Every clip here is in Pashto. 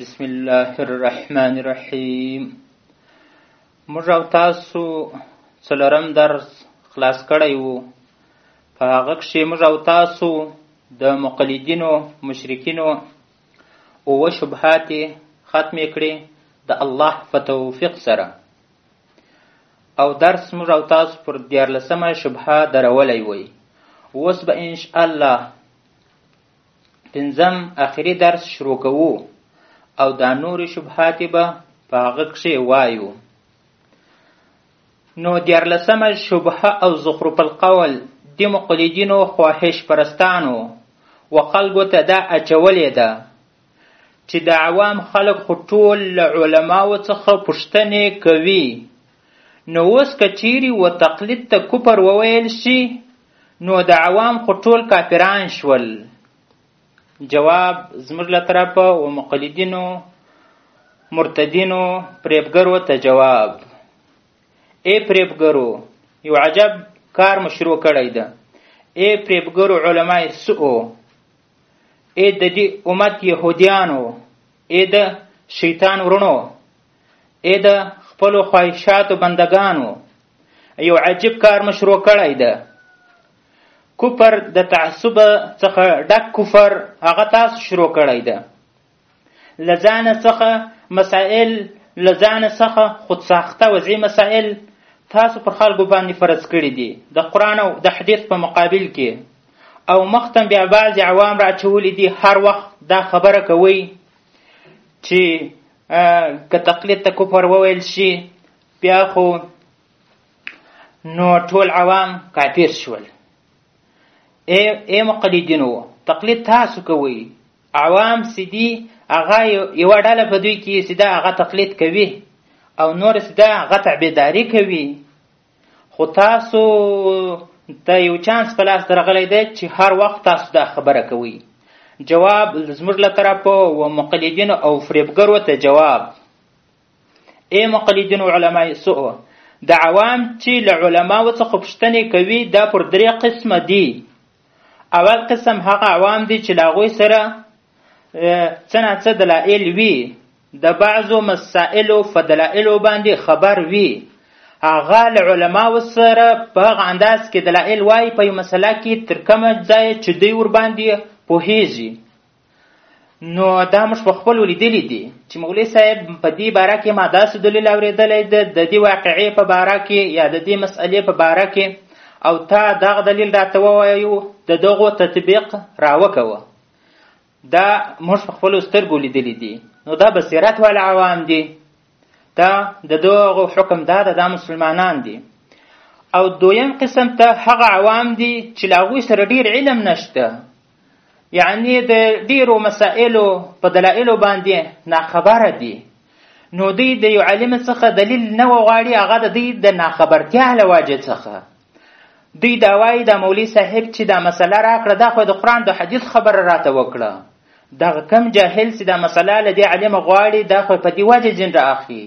بسم الله الرحمن الرحیم موږ او تاسو څلورم درس خلاص کړی وو په هغه کښې موږ او تاسو د مقلدینو مشرکینو اووه شبهات ختمې کړې د الله په توفیق سره او درس موږ او تاسو پر دیارلسمه شبهه درولی وی اوس به ان شاء الله پنځم اخري درس شروع کوو او دا نورې شبهات به په هغه کښې وایو نو دیارلسمه شبهه او زخرف القول د مقلدینو خواهش پرستانو و خلکو ته دا اچولې ده چې د عوام خلک خو ټول له علماو څخه پوښتنې کوي نو اوس که چیرې و تقلید ته کفر وویل شي نو د عوام خو ټول کافران شول جواب زموږ له طرفه و مقلدینو مرتدینو پریبګرو ته جواب ای پریبګرو یو عجب کار مشروع کړی ده ای پریبګرو علمای سو اې د دې امت يهوديانو اې د شیطان ورونو اې د خپل خواهشاتو بندگانو یو عجیب کار مو شروع کړی ده کفر د تعصب څخه ډک کفر هغه تاسو شروع کړی ده له ځانه څخه مسائل له ځانه څخه خودساخته وضعي مسائل تاسو پر خلکو باندې فرض کړي دي د قرآن او د حدیث په مقابل کې او مختم بیا بعض عوام را اچولي دي هر وخت دا خبره کوي چې که تقلید ته کفر وویل شي بیا خو نو ټول عوام کافر شول ای مقلدینو تقلید تاسو کوئ عوام سي دي هغه یوه ډله په دوی کې سي ده هغه تقلید کوي او نور سي ده هغه تعبیداري کوي خو تاسو ته یو چانس په لاس درغلی دی چې هر وخت تاسو دا خبره کوئ جواب زموږ له طرفه و مقلدینو او فریبګرو ته جواب ای مقلدینو علما سوء د عوام چې له علماو څخه پوښتنې کوي دا پر درې قسمه دي اول قسم هغه عوام دي چې له هغوی سره څه نا څه دلایل وي د بعضو مسائلو په دلایلو باندې خبر وي هغه له علماو سره په هغه انداز کې دلایل وایي په یو مسله کې تر کومه ځایه چې دوی ورباندې پوهیږي نو دا موږ په خپلو لیدلي دي چې مولوي صاحب په دې باره کې ما داسې دلیل اورېدلی دی د دې واقعې په باره کې یا د دې مسئلې په باره کې او تا دغه دلیل راته ووایو د دغو تطبیق راوکوه دا موږ په خپلو سترګو لیدلي دي نو دا بصیرت والا عوام دي دا د دغو حکم دا ده دا مسلمانان دي او دویم قسم ته هغه عوام دي چې له هغوی سره ډېر علم نشته یعنی د ډیرو مسائلو په دلایلو باندې ناخبره دي نو دوی د یو عالم څخه دلیل نه وغواړي هغه د دوی د ناخبرتیا له وجې څخه دوی دا وایي دا مولوي صاحب چې دا مسله راکړه دا خو د قرآن د حدیث خبره راته وکړه دغه کم جاهل چې دا مسله له دې عالمه غواړي دا خو په دې وجې ځین رااخلي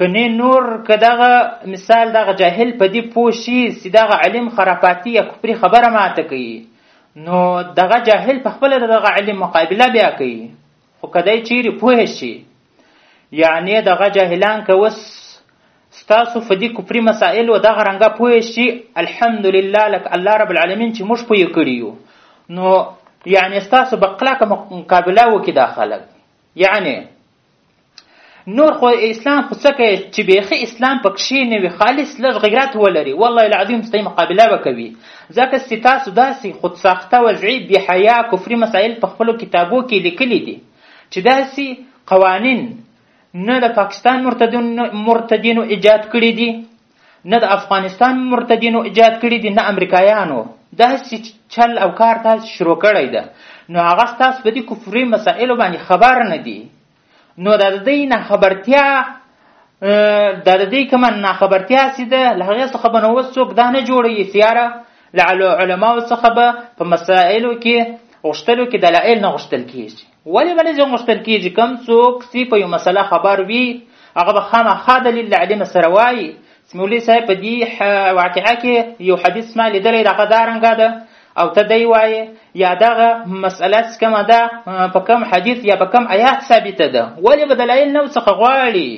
کنې نور که دغه مثال دغه جاهل په دې پوه شي چې دغه علم خرافاتي یا کفري خبره ماته کوي نو دغه جاهل په خپله د دغه علم مقابله بیا کوي خو که دی چیرې پوه شي یعنې دغه جاهلان که اوس ستاسو په دې کفري مسایلو دغه رنګه پوه شي الحمدلله لکه الله رب العالمین چې موږ پوه کړي یو نو یعنې ستاسو به کلکه مقابله وکړي دا خلک یعنې نور خو اسلام خو څه کوي چې بیخي اسلام پکښې نه وي خالص لږ غیرت ولري والله العظیم ستاسو مقابله به کوي ځکه چې تاسو داسې خودساخته وضعي بې حیا کفري مسایل په خپلو کتابو کې لیکلي دي چې داسې قوانین نه د پاکستان مرتدینو ایجاد کړي دي نه د افغانستان مرتدینو ایجاد کړي دي نه امریکایانو داسې چل او کار تاسو شروع کړی ده نو هغه ستاسو په دې کفري مسایلو باندې خبر نه دي نو د دې نه خبرتیا د دې کوم نه خبرتیا سي ده له هغه څخه به نو څوک دا نه جوړي سیاره له علماو څخه به په مسایلو کې غوښتلو کې دلایل نه غوښتل کیږي ولې به نه ځینې غوښتل کېږي کوم څوک چې په یو مسله خبر وي هغه به خامخا دلیل له علمه سره وایي چې مولوي صاحب په دې واقعه کې یو حدیث ما لیدلی د هغه دا رنګه ده او ته دی وایې یا دغه مسله چې کومه ده په کوم حدیث یا په کوم آیات ثابته ده ولې به دلایل نه څخه غواړي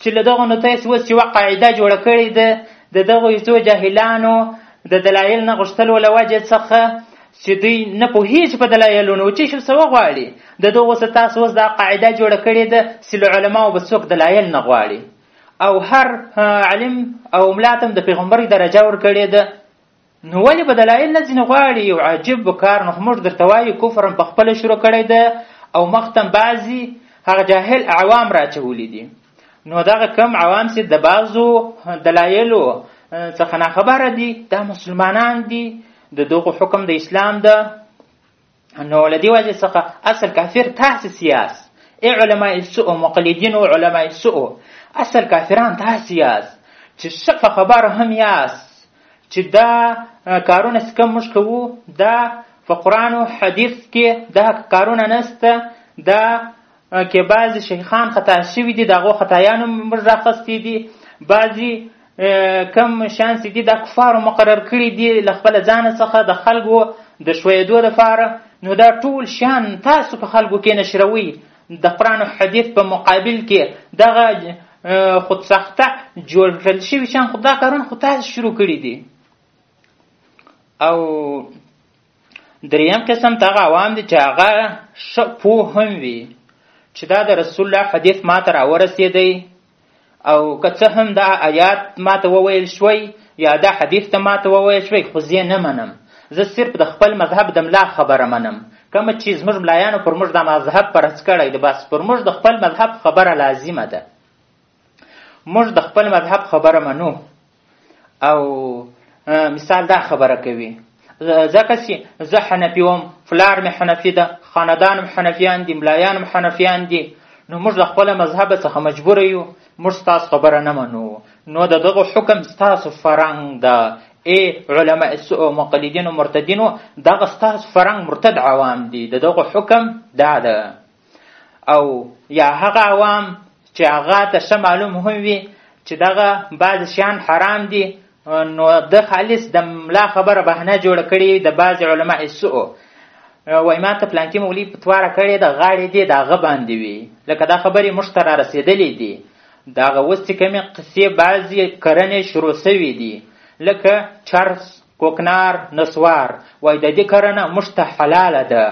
چې له دغه نو تاسو اوس یوه قاعده جوړه کړې ده د دغو څو جاهلانو د دلایل نه غوښتلو له وجې څخه چې دوی نه پوهېږي په دلایلونو چې شو څه وغواړي د دغو څه تاسو اوس دا قاعده جوړه کړې ده چې له علماو به څوک دلایل نه غواړي او هر عالم او ملا ته هم د پیغمبرۍ درجه ورکړې ده نو ولې به دلایل نه ځینې غواړي یو عجیب کار نو موږ درته وایو کفر هم پخپله شروع کړی ده او مخته هم بعضي هغه جاهل عوام راچولي دي نو دغه کم عوام چې د بعضو دلایلو څخه ناخبره دي دا مسلمانان دي د دغو حکم د اسلام ده نو له دې وجې څخه اصل کافر تاسې سیاس ای علماء سوء مقلدین او علماء سوء اصل کافران تاسې یاست چې ښه په خبره هم یاست چې دا کارونه چې کوم موږ کوو دا په قرآن او حدیث کې دا کارونه نسته دا کې بعضی شیخان خطا شوي دي د هغو خطایانو موږ راخستي دي بعضی کم شان چې دي د کفارو مقرر کړي دي له خپل ځان څخه د خلکو د شویدو لپاره نو دا ټول شان تاسو په خلکو کې نشروي د قرآن او حدیث په مقابل کې دغه خود سخته جوړ کړل شوي شان خو دا کارونه خو تاسو شروع کړي دي او دریم قسم ته هغه عوام دي چې هغه ښه پوه هم وي چې دا د رسول الله حدیث ما ته راورسېدی او که څه هم دا آیات ما ته وویل شوی یا دا حدیث ته ما ته وویل شوی خو زه نه منم زه صرف د خپل مذهب د ملا خبره منم کومه چې زموږ ملایانو پر موږ دا مذهب پرڅ کړی د بس پر موږ د خپل مذهب خبره لازمه ده موږ د خپل مذهب خبره منو او مثال دا خبره کوي ځکه چې زه حنفي وم فلار مې حنفي ده خاندان مې حنفیان دي ملایان مې حنفیان دي نو موږ له خپله مذهب څخه مجبور یو موږ ستاسو خبره نه منو نو د دغه حکم ستاسو فرنګ ده ای علماء سوء مقلدین و مرتدین دغه ستاسو فرنګ مرتد عوام دي د دغه حکم دا ده او یا هغه عوام چې هغه ته ښه معلوم هم وي چې دغه بعض شیان حرام دي نو د خالص د ملا خبره بهانه جوړه کړې د بعض علما سوء وای ما ته پلانکی مولوي پتواره کړې د غاړې دې د هغه باندې وي لکه دا خبرې موږ ته را رسېدلې دي د هغه اوس چې کومې قصې بعضې کرنې شروع سوي دي لکه چارس کوکنار، نسوار، وای د دې کرنه موږ ته حلاله ده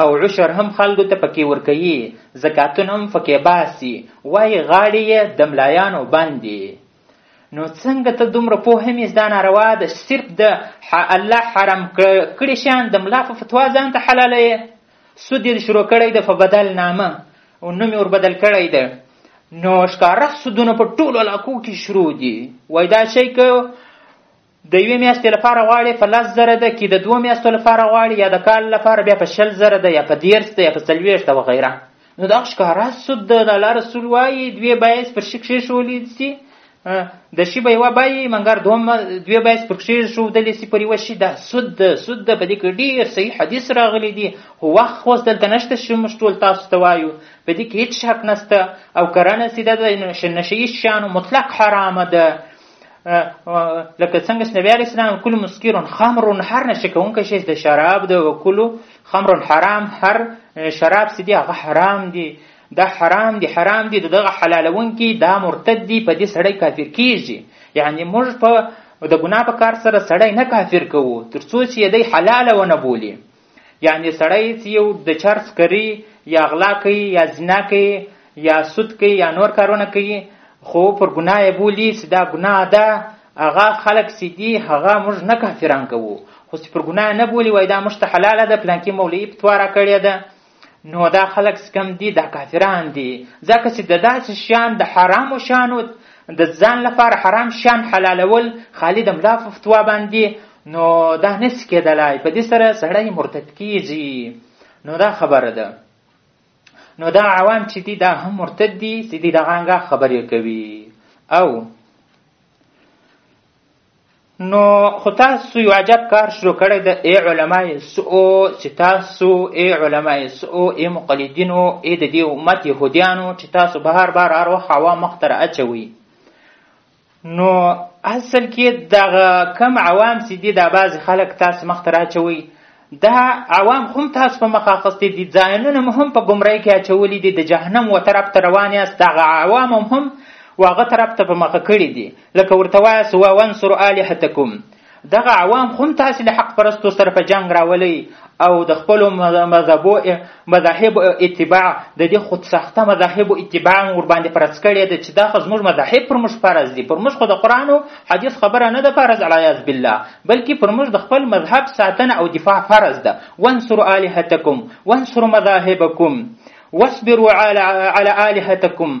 او عشر هم خلکو ته پکې ورکوي، زکاتونه هم فکې باسي، وای غاړې یې د ملایانو بند دي. نو څنګه ته دومره پوه هم یې چې دا ناروا ده چې صرف د الله حرام کړي شیان د ملا په فتوا ځان ته حلالوې؟ سود یې شروع کړی ده په بدل نامه او نوم یې وربدل کړی ده نو ښکاره سودونه په ټولو علاقو کې شروع دي وای دا شی که د یوې میاشتې لپاره غواړې په لس زره ده کې د دوه میاشتو لپاره غواړې یا د کال لپاره بیا په شل زره ده یا په دېرش ده یا په څلوېښت ده وغیره نو دا ښکاره سود ده د الله رسول وایي دوې بیې پر شي کښېښولې سي د شي به یوه بیه منګر دومه دوې بیې پر کښېښودلې سي پر یوه شي دا سود ده سود ده په دې کې ډېر صحیح حدیث راغلی دي خو وخت اوس دلته نشته چې موږ ټول تاسو ته وایو په دې کې هېڅ شک نشته او کرنه سي ده د نشه یي شیانو مطلق حرامه ده لکه څنګه چې نبی علیه السلام کل مسکر خمر هر نشه کوونکی شی د شراب د وکلو خمر حرام هر شراب چې دی هغه حرام دی دا حرام دی حرام دی دغه حلالونکي دا مرتد دی په دې سړی کافر کیږي یعنی موږ په د ګناه په کار سره سړی نه کافر کوو تر څو چې دی حلاله ونه بولي یعنې سړی چې یو د چرس کری یا غلا کوي یا زنا کوي یا سود کوي یا نور کارونه کوي خو پر ګناه یې بولي چې دا ګناه ده هغه خلک چې دي هغه موږ نه کافران کوو خو چې پر ګناه نه بولي وایي دا موږ ته حلاله ده پلانکي مولوي فتوا راکړې ده نو دا خلک چې کوم دي دا کافران دي ځکه چې د داسې شیان د حرامو شیانو د ځان لپاره حرام شیان حلالول خالي د ملا په فتوا باندې نو دا نس کېدلای په دې سره سړی مرتد کیږي نو دا خبره ده نو دا عوام چې دي دا هم مرتد دي چې دي دغه انګه خبرې کوي او نو خو تاسو یو عجب کار شروع کړی د ای علمای سو چې تاسو ای علمای سو ای مقلدینو ای د دې امت یهودیانو چې تاسو بهر بهر هر وخت عوام مخ ته اچوي نو اصل کې دغه کم عوام چې دي دا بعضې خلک تاسو مخته راچوي دا عوام هم تاسو په مخ اخیستي دي ځایونونه مو هم په ګمرۍ کې اچولي دي د جهنم و طرف ته روان یاست دغه عوام هم و هغه طرف ته په مخه کړي دي لکه ورته وایاست وانصر الهتکم دغه عوام هم تاسې له حق پرستو سره په جنګ راولي او د خپلو مذهبو مذاهب اتباع د دې خود ساخته مذاهب اتباع ور باندې فرض کړې ده چې دا خو زموږ مذاهب پر موږ فرض دي پر موږ خو د قرآن او حدیث خبره نه ده فرض علیاذ بالله بلکې پر موږ د خپل مذهب ساتنه او دفاع فرض ده وانصر آلهتکم وانصر مذاهبکم واصبروا على على آلهتکم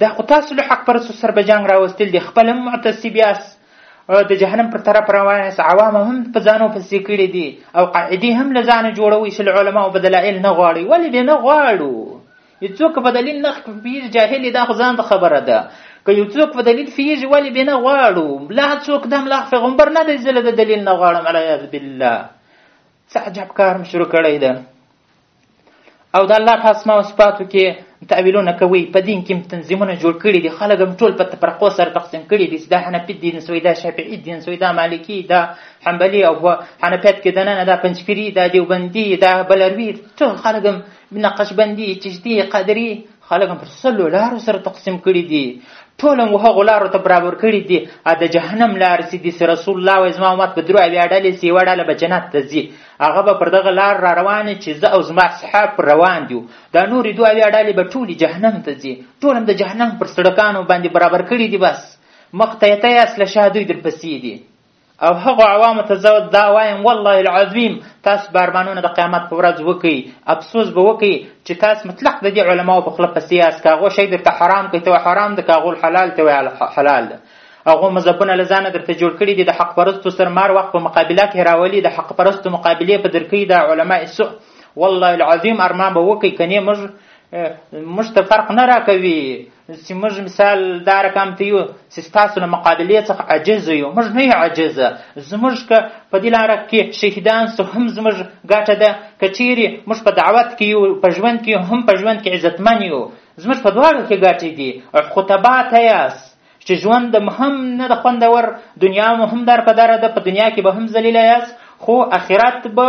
دا خو تاسو له حق پرستو سره به جنګ راوستل دي خپل هم معتصب یاست د جهنم پر طرف روان یاست عوام هم په ځانو پسې کړي دي او قاعدې هم له ځانه جوړوي چې له علماو به دلایل نه غواړي ولې دې نه غواړو یو څوک په دلیل نه پوهېږي جاهل دا خو ځان ته خبره ده که یو څوک په دلیل پوهېږي ولې بې نه غواړو لا څوک د املاق پیغمبر نه دی زه له د دلیل نه غواړم علیاذ بالله څه عجب کار مې شروع کړی ده او د الله په اسماء او صفاتو کې تعویلونه کوي په دین کې تنظیمونه جوړ کړي دي خلک هم ټول په تفرقو سره تقسیم کړي دي چې دا حنفي دین سوی دا شافعي دین سوی دا مالکي دا حنبلي او حنفیت کې دننه دا پنجپیري دا دیوبندي دا بلروي ټول خلک هم نقشبندي چشتي قادري خلک هم پر سلو لارو سره تقسیم کړي دي ټول هم هغو لارو ته برابر کړي دي او د جهنم لارې چې دي چې رسول الله وایي زما امت به درو اویا ډلې چې یوه ډله به جنت ته ځي هغه به پر دغه لار را روانې چې زه او زما اصحاب پر روان دي دا نورې دوه اویا ډلې به ټولې جهنم ته ځي ټول هم د جهنم پر سړکانو باندې برابر کړي دي بس مخ ته یې ته یاست له شا دوی درپسې دي او هغو عوامو ته زه دا وایم والله العظیم تاسو به ارمانونه د قیامت په ورځ وکړئ افسوس به وکړئ چې تاسو مطلق د دې علماو په خوله پسې یاست که هغو شی درته حرام کوي ته حرام ده که هغو حلال ته وایي حلال ده هغو مذهبونه له ځانه درته جوړ کړي دي د حق پرستو سره مار وخت په مقابله کې راولي د حق پرستو مقابلې په درکوي دا علما سو والله العظیم ارمان به وکړئ که نه موږ موږ ته فرق نه راکوي چې موږ مثال دا رقم ته یو چې ستاسو له مقابلې څخه عاجز یو موږ نه یو عاجز زموږ که په دې لاره کې شهیدان سو هم زموږ ګټه ده که چیرې موږ په دعوت کې یو په ژوند کې هم په ژوند کې عزتمن یو زموږ په دواړو کې ګټې دي خو تبا ته یاست چې ژوند مو هم نه د خوندور دنیا مو هم در په دره ده په دنیا کې به هم ذلیله یاست خو اخرت به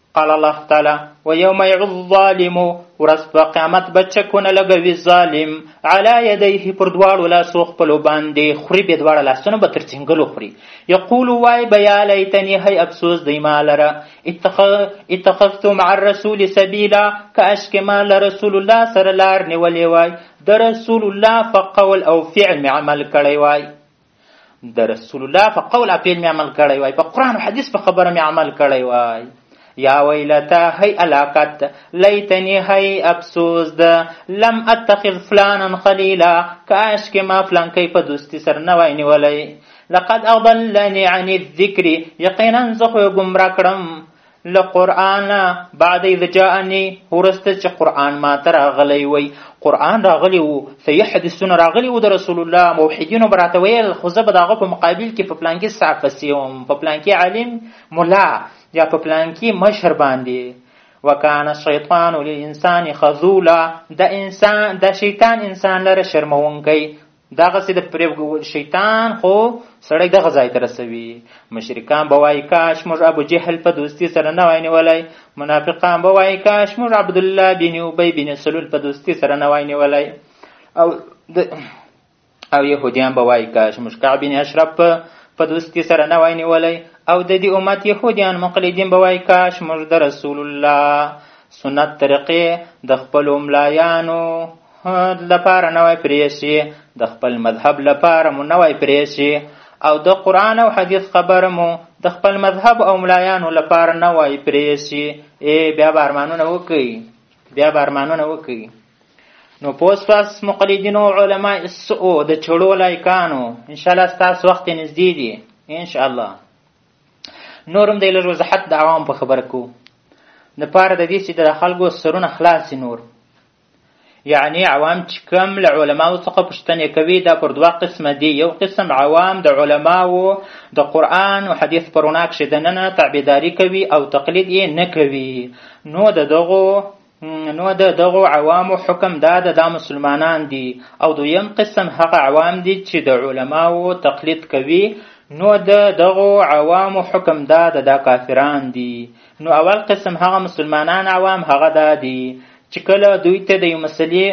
قال الله تعالی و یوم یعض الظالم ورځ په قیامت به چکونه لګوي ظالم علی یدیه پر دواړو لاسو خپلو باندې خوري به دواړه لاسونه به تر څنګلو خوري یقول وای به یا لیتنی هی افسوس دی ما لره اتخذت مع الرسول سبیلا کاش که ما له رسول الله سره لار نیولې وای د رسول الله په قول او فعل مې عمل کړی وای د رسول الله په قول اپیل مې عمل کړی وای په قرآن او حدیث په خبره مې عمل کړی وای یا ویلتا هی علاقت لیتنی هی افسوس ده لم اتخذ فلانا خلیلا کاش که ما فلان کی په دوستی سر نه وای نیولی لقد اضلنی عن الذکر یقینا زه خو ګمراه کړم له قرآن بعد اذ جاءني ورسته چې قرآن ما ته راغلی وي قرآن راغلی وو صحیح حدیثونه راغلی وو د رسول الله موحدینو به راته ویل خو زه به د هغه په مقابل کې په پلانکي صافسي وم په پلانکي عالم ملا یا په پلانکي مشر باندې وکانه شیطان للانسان خذولا د انسان د شیطان انسان لره شرمونکی دغسې د پرېوګول شیطان خو سړی دغه ځای ته رسوي مشرکان به وایي کاش موږ ابو جهل په دوستي سره نه وای نیولی منافقان به وایي کاش موږ عبدالله بن ابی بن سلول په دوستي سره نه وای نیولی او د او یهودیان به وایي کاش موږ کعب بن اشرف په په دوستي سره نه وای نیولی او د دې امت یهودیان مقلدین به وایي کاش موږ د رسول الله سنت طریقې د خپلو ملایانو لپاره نوی پریسي د خپل مذهب لپاره مو نوی پریسي او د قرآن او حدیث خبره مو د خپل مذهب او ملایانو لپاره نوی پریسي ای بیا به ارمانونه وکړئ بیا به ارمانونه وکړئ نو پوس پاس مقلدینو علما سو د چړو لایکانو ان شاء الله تاسو وخت نږدې دي ان شاء الله نورم د لږ وضاحت د عوام په خبره کو د پاره د دې چې د خلکو سرونه خلاص نور یعنی عوام چې کوم له علماو څخه پوښتنې کوي دا پر دوه قسمه دي یو قسم عوام د علماو د قرآن او حدیث په رڼا کښې دننه تعبیداري کوي او تقلید یې نه کوي نو د دغو نو د دغو عوامو حکم دا ده دا مسلمانان دي او دویم قسم هغه عوام دي چې د علماو تقلید کوي نو د دغو عوامو حکم دا ده دا کافران دي نو اول قسم هغه مسلمانان عوام هغه دا دي چې کله دوی ته د یو مسلې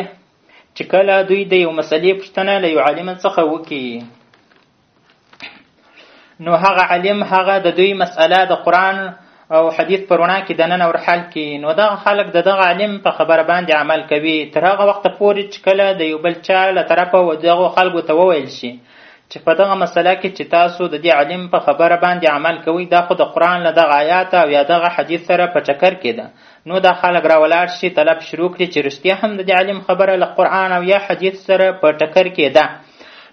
چې کله دوی د یو مسلې پوښتنه له یو عالم څخه وکړي نو هغه عالم هغه د دوی مسأله د قرآن او حدیث پر وړاندې کې دننه ور حل کړي نو دغه خلک د دغه عالم په خبره باندې عمل کوي تر هغه وخته پورې چې کله د یو بل چا له طرفه و دغو خلکو ته وویل شي چې په دغه مسله کې چې تاسو د دې عالم په خبره باندې عمل کوئ دا خو د قرآن له دغه آیات او یا دغه حدیث سره په چکر کې ده نو دا خلک را ولاړ شي طلب شروع کړي چې رښتیا هم د دې عالم خبره له قرآن او یا حدیث سره په ټکر کې ده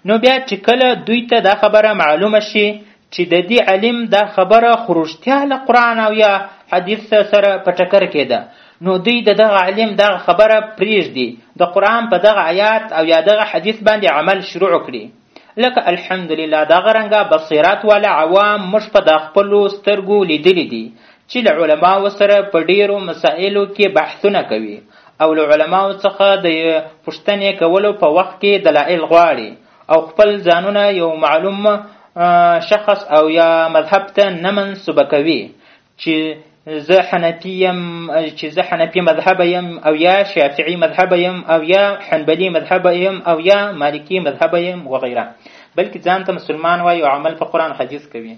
نو بیا چې کله دوی ته دا خبره معلومه شي چې د دې علم دا خبره خروشتیا له قرآن او یا حدیث سره په ټکر کې ده نو دوی د دغه علم دغه خبره پریږدي د قرآن په دغه آیات او یا دغه حدیث باندې عمل شروع کړي لکه الحمدلله دغه رنګه بصیرات والا عوام موږ په دا خپلو سترګو لیدلي دي چې له علماو سره په ډیرو مسائلو کې بحثونه کوي او له علماو څخه د پوښتنې کولو په وخت کې دلایل غواړي او خپل ځانونه یو معلوم شخص او یا مذهب ته نه منسوبه کوي چې زه حنفي یم چې زه حنفي مذهب یم او یا شافعي مذهب یم او یا حنبلي مذهب یم او یا مالکي مذهب یم وغیره بلکې ځان ته مسلمان وایي او عمل په قرآن حدیث کوي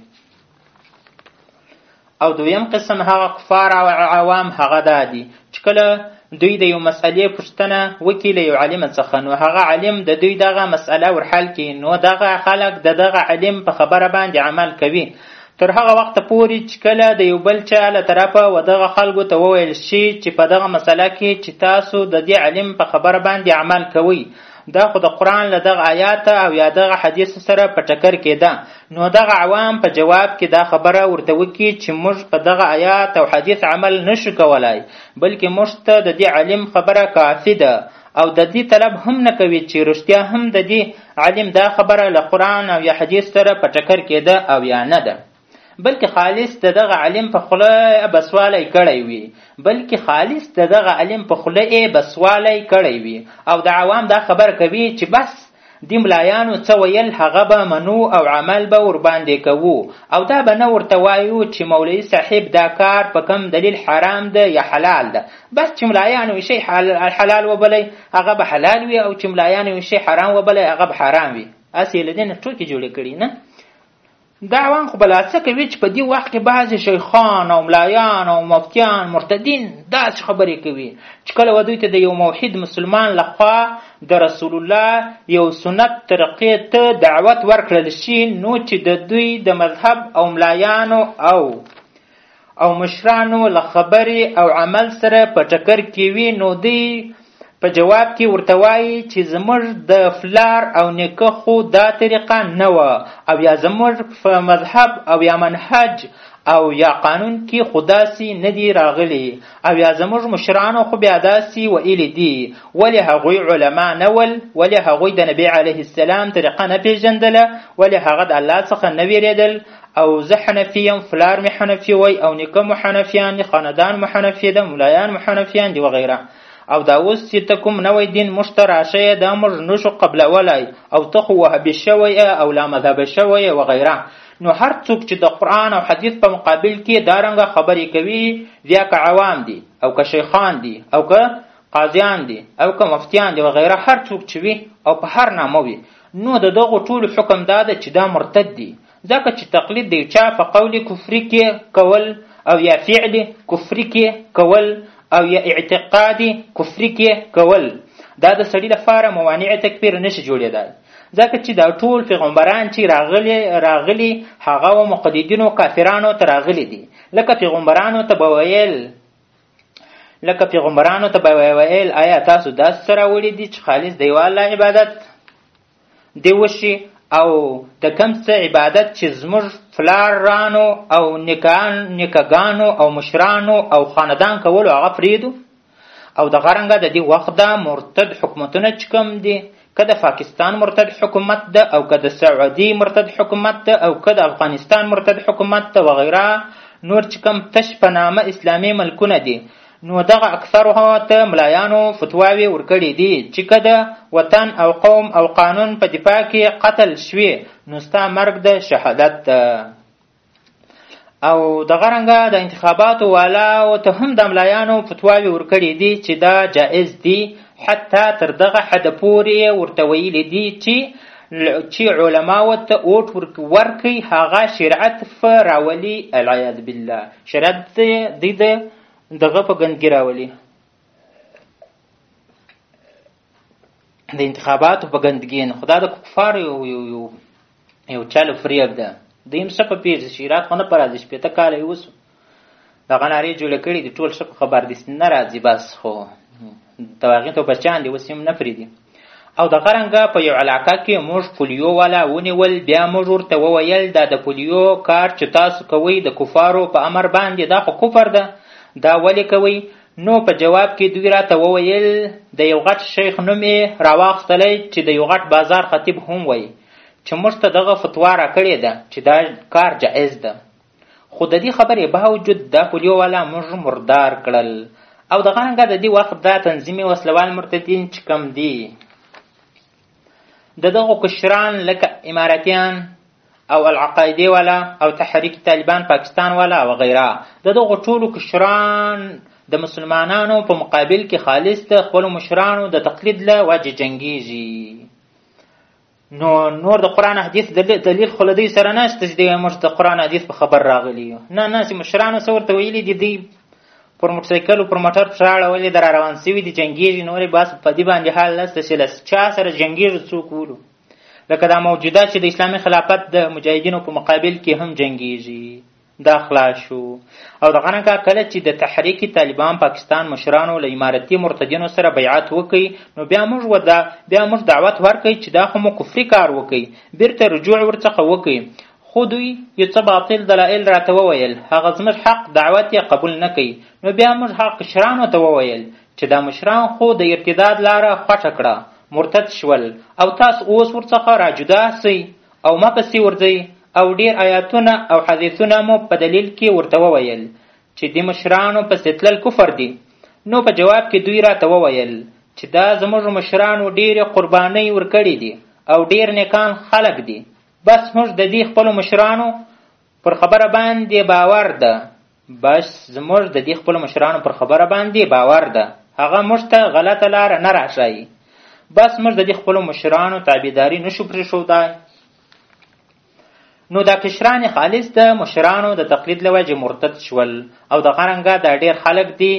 او دویم قسم هغه کفار او عوام هغه دا دي چې کله دوی د یو مسئلې پوښتنه وکړي له یو عالم څخه نو هغه عالم د دوی دغه مسئله ورحل کړي نو دغه خلک د دغه عالم په خبره باندې عمل کوي تر هغه وخته پورې چې کله د یو بل چا له طرفه و دغه خلکو ته وویل شي چې په دغه مسئله کې چې تاسو د دې عالم په خبره باندې عمل کوئ دا خو د قرآن له دغه آیات او یا دغه حدیث سره په ټکر کې ده نو دغه عوام په جواب کې دا خبره ورته وکړي چې موږ په دغه آیات او حدیث عمل نشو کولای بلکې موږ ته د دې عالم خبره کافي ده او د دې طلب هم نه کوي چې رښتیا هم د دې عالم دا خبره له قرآن او یا حدیث سره په ټکر کې ده او یا نه ده بلکې خالص د دغه عالم په خوله بسوالی کړی وي بلکې خالص د دغه عالم په خوله یې بسوالی کړی وي او د عوام دا خبر کوي چې بس د ملایانو څه ویل هغه به منو او عمل به ورباندې کوو او دا به نه ورته وایو چې مولوي صاحب دا کار په کم دلیل حرام ده یا حلال ده بس چې ملایانو شی حلال وبلی هغه به حلال وي او چې ملایانو شی حرام وبلی هغه به حرام وي اسې لدین ټوکی جوړ کړی نه دعوان خو بلا څه کوي چې په دې وخت کې بعضې شیخان او ملایان او مفتیان مرتدین داسې خبرې کوي چې کله و دوی ته د یو موحد مسلمان لخوا د رسول الله یو سنت طرقې ته دعوت ورکړل شي نو چې د دوی د مذهب او ملایانو او او مشرانو له خبرې او عمل سره په ټکر کې وي نو دی په جواب کې ورته وایي چې زموږ د فلار او نیکه خو دا طریقه نه وه او یا زموږ په مذهب او یا منهج او یا قانون کې خو داسې نه دي راغلي او یا زموږ مشرانو خو بیا داسې ویلي دي ولې هغوی علما نه ول ولې هغوی د نبی علیه السلام طریقه نه پېژندله ولې هغه د الله څخه نه ویرېدل او زه حنفي یم فلار مې حنفي وای او نیکه مو حنفیان دي خاندان مو حنفي ده ملایان مو حنفیان دي وغیره او دا اوس چې ته کوم نوی دین موږ ته راشی دا موږ نشو قبلولی او ته خو وهبي شوی او لا مذهبي شوی وغیره نو هر څوک چې د قرآن او حدیث په مقابل کې دا رنګه خبرې کوي بیا که عوام دي او که شیخان دي او که قاضیان دي او که مفتیان دي وغیره هر څوک چې وي او په هر نامه وي نو د دغو ټولو حکم دا ده چې دا مرتد دي، ځکه چې تقلید د یو چا په قول کفري کې کول او یا فعل کفري کې کول او یا اعتقاد کفري کې کول دا د سړي لپاره موانع تکفیر نشي جوړېدای ځکه چې دا ټول پیغمبران چې راغلي راغلي هغه و مقلدینو کافرانو ته راغلي دي لکه پیغمبرانو ته به ویل لکه پیغمبرانو ته به ویل آیا تاسو داس څه راوړي دي چې خالص د یو الله عبادت دی وشي او د کم څه عبادت چې زموږ پلارانو او نکان نکګانو او مشرانو او خاندان کولو هغه فریدو او د غرنګه د دې وخت دا مرتد حکومتونه چې کوم دي که د فاکستان مرتد حکومت ده او که د سعودي مرتد حکومت ده او که د افغانستان مرتد حکومت ده وغیره نور چې کوم تش په نامه اسلامي ملکونه دي نو دغه اکثر ته ملایانو فتواوې ورکړې دي چې که د وطن او قوم او قانون په دفاع کې قتل شوې نو ستا مرګ د شهادت ده او دغه رنګه د انتخاباتو والا او ته هم د ملایانو فتواوې ورکړې دي چې دا جائز دي حتی تر دغه حد پورې ورته ویلي دي چې چې علماو ته اوټ ورکړي هغه شریعت په راولي العیاذ بالله شریعت دی د دغه په ګندګي راولي د انتخاباتو په ګندګي نه خدا د کفار یو یو یو یو چل فریب ده دیم څه په پیژ شي رات خو نه پر راځي شپې ته کال یې وسو دا غنارې جوړ کړي دي ټول څه په خبر دي نه راځي بس خو تواغی ته بچان دي وسیم نه پری دي او د غرنګا په یو علاقه کې موږ پولیو والا ونیول بیا موږ ورته وویل دا د پولیو کار چې تاسو کوئ د کفارو په امر باندې دا خو کفر ده دا ولې کوئ نو په جواب کې دوی راته وویل د یو غټ شیخ نوم یې راواخستلی چې د یو غټ بازار خطیب هم وی چې موږ ته دغه فتوا راکړې ده چې دا کار جائز ده خو د دې خبرې باوجود دا پولیو والا موږ مردار کړل او دغه رنګه د دې وخت دا تنظیمي وسلوال مرتدین چې کم دي د دغو کشران لکه امارتیان او العقایدې والا او تحریک طالبان پاکستان والا وغیره د دغو ټولو کشران د مسلمانانو په مقابل کې خالص د خپلو مشرانو د تقلید له وجې جنګیږي نو نور د قرآن حدیث دلیل خو له دوی سره نشته چې دوی موږ د قرآن حدیث په خبر راغلي یو نه نه چې مشرانو څه ورته ویلي دي دوی پر موټرسایکل پر موټر پښه اړولې د را روان سوي دي جنګېږي نورې بس په دې باندې حال نسته چې له چا سره جنګېږو څوک ولو لکه دا موجوده چې د اسلامي خلافت د مجاهدینو په مقابل کې هم جنګېږي دا خلاص شو او د غنه کا کله چې د تحریک طالبان پاکستان مشرانو له امارتي مرتدینو سره بیعت وکړي نو بیا موږ ودا بیا موږ دعوت ورکړي چې دا خو مو کفري کار وکړي بیرته رجوع ورڅخه وکړي خو دوی يو څه باطل دلائل راته وويل، هغه زموږ حق دعوت يې قبول نه کړ، نو بيا موږ هغه کشرانو ته وويل، چې دا مشران خو د ارتداد لاره خوټه کړه، مرتد شول، او تاسو اوس ورڅخه را جدا شئ او ما پسې ورځئ، او ډېر آياتونه او حديثونه مو په دليل کې ورته وويل، چې د مشرانو پسې تلل کفر دي، نو په جواب کې دوی راته وويل، چې دا زموږ مشرانو ډېرې قربانۍ ورکړې دي او ډېر نېکان خلک دي، بس موږ د دې خپلو مشرانو پر خبره باندې باور ده بس زموږ د دې خپلو مشرانو پر خبره باندې باور ده هغه موږ ته غلطه لاره نه راښایي بس موږ د دې خپلو مشرانو تابعداري نشو پرېښودای نو دا کشران خالص د مشرانو د تقلید له وجې مرتد شول او د غرنګه دا ډېر خلک دي